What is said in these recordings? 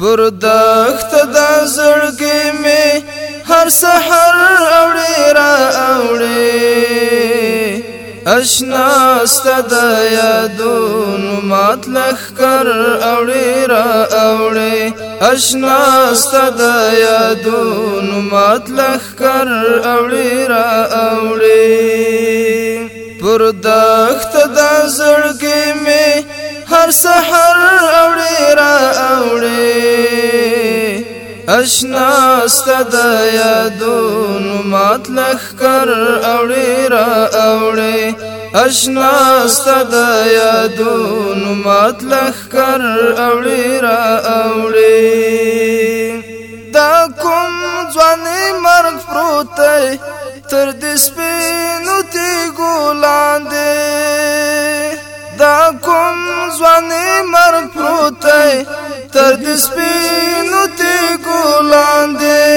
پر دخت د زړګي می هر سحر اوړي را اوړي اشنا ست د یادونو مات لخ کر اوړي را اوړي اشنا ست د یادونو مات لخ کر اوړي را اوړي پر دخت د زړګي می هر سحر اشنا ست د یادونو مات لخر اوړي را اوړي اشنا ست د یادونو مات لخر اوړي را اوړي دا کوم ځواني مرګ پروت تر دې سپینو تی ګولاندې دا کوم ځواني مرګ پروت تر د سپینو تی ګلاندې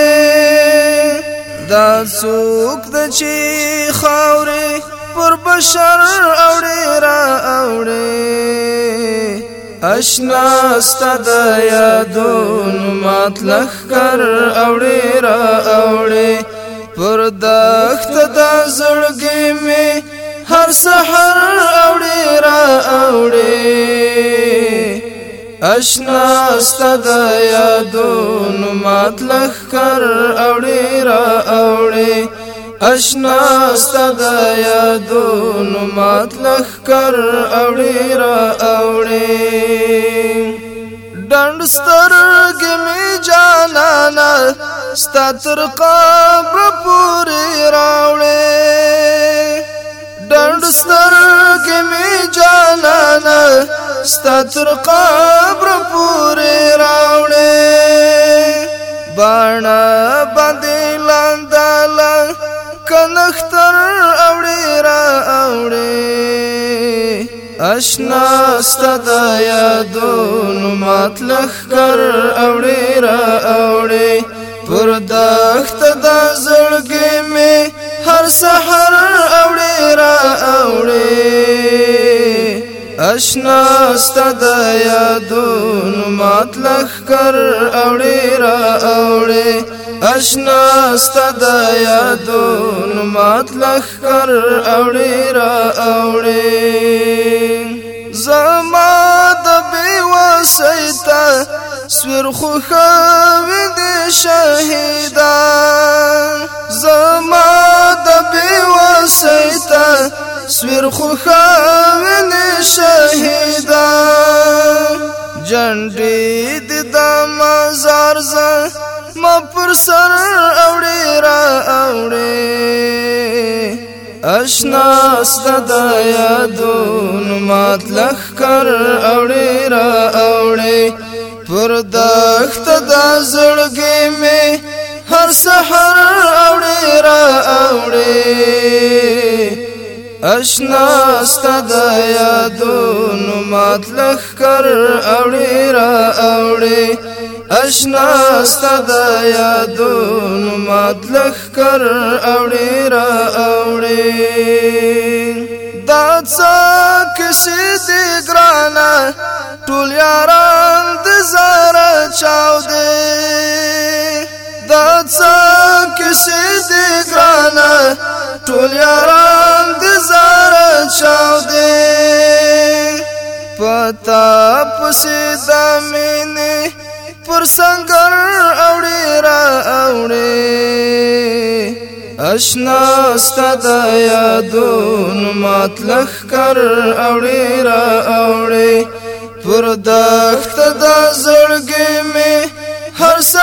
دا سوک د چی خاورې پر بشر اوړې را اوړې اشنا ستد یادون مات لخ کر اوړې را اوړې پر دخت د زړګې می هر سحر اوړې را اوړې اشنا استد یادون مات لخ کر اوڑی را اوڑی اشنا استد یادون مات لخ کر اوڑی را اوڑی ډنډ سترګ می جانانا ستتر قبر پوری راوړې ډنډ سترګ می جانانا ستر قبر پورې راوړې باڼه باندې لاندال کنختر اوړې را اوړې اشنا ستد یادون ماتلخ کر اوړې را اوړې پر دخت د زړګې می هر سحر اشنا ستد یادون مات لخ کر اوڑی را اوڑی اشنا ستد یادون مات لخ کر اوڑی را اوڑی زما د بی وسیتا سویر خوخاوی دی شهیدان زما د بی وسیتا سویر خوخاوی شهیدا جنډې د مزار زل ما پر سر اوړې را اوړې اشنا ست د یادون مات لخ کر اوړې را اوړې پر دخت د زړګې می هر سحر اوړې را اوړې اشنا ست د یادونو مات لخر اړې را اړې اشنا ست د یادونو مات لخر اړې را اړې دا څه کسې دې ګرانا ټول یاران د زار چاو دې دا څه کسې دې ګرانا ټول یاران پتا پسې دامنې پر سنگر اوړې را اوړې اشنا ستاد یادون ماتلخ کر اوړې را اوړې پر دښت د زړګې می هر څه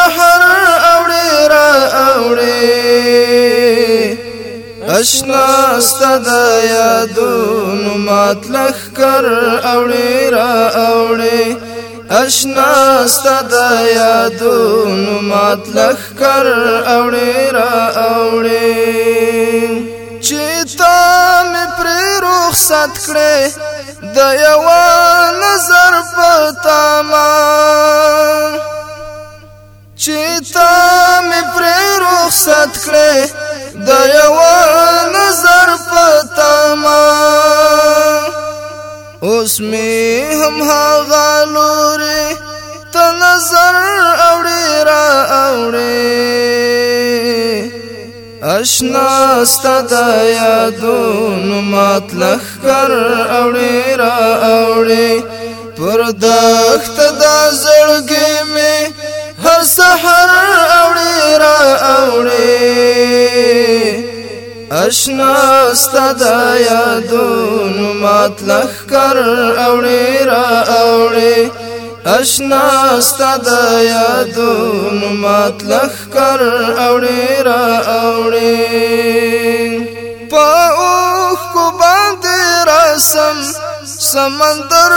تشنا ستد یادونو ماتلخ کر اوړي را اوړي اشنا ستد یادونو ماتلخ کر اوړي را اوړي چې تا مې پر رخصت کړې د یو نظر پتا ما چې تا مې پر رخصت کړې د یو اوس می هم هغه لوري ته نظر اوړي را اوړي اشنا ست د یادونو مات لخ کر اوړي را اوړي پر دخت د زړګي می هر سحر اوړي را اوړي اشنا ستد یادونو مات لخ کر اوڑی را اوڑی اشنا ستد یادونو مات لخ کر اوڑی را اوڑی پا اوخ کو باند رسم سمندر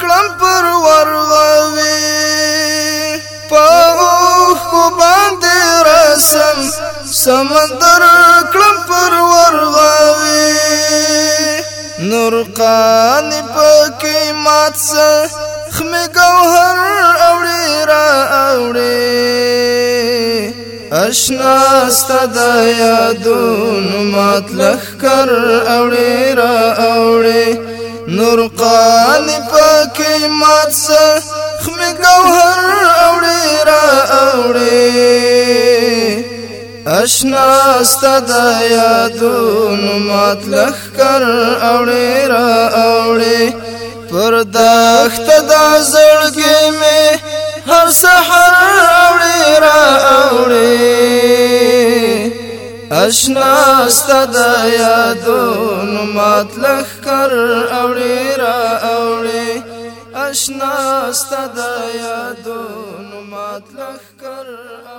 کلم پر ورغوی پا اوخ کو باند رسم سمندر کلم مرغاوي نور قان پکې مات سه خمه گوهر اوړي را اوړي اشنا ستد یادون مات لخ کر اوړي را اوړي نور قان پکې مات سه خمه گوهر اشنا ستد یادون مات لخ کر اوڑی را اوڑی پر داخت دا زڑگی میں هر سحر اوڑی را اوڑی اشنا ستد یادون مات لخ کر اوڑی را اوڑی اشنا ستد یادون مات لخ کر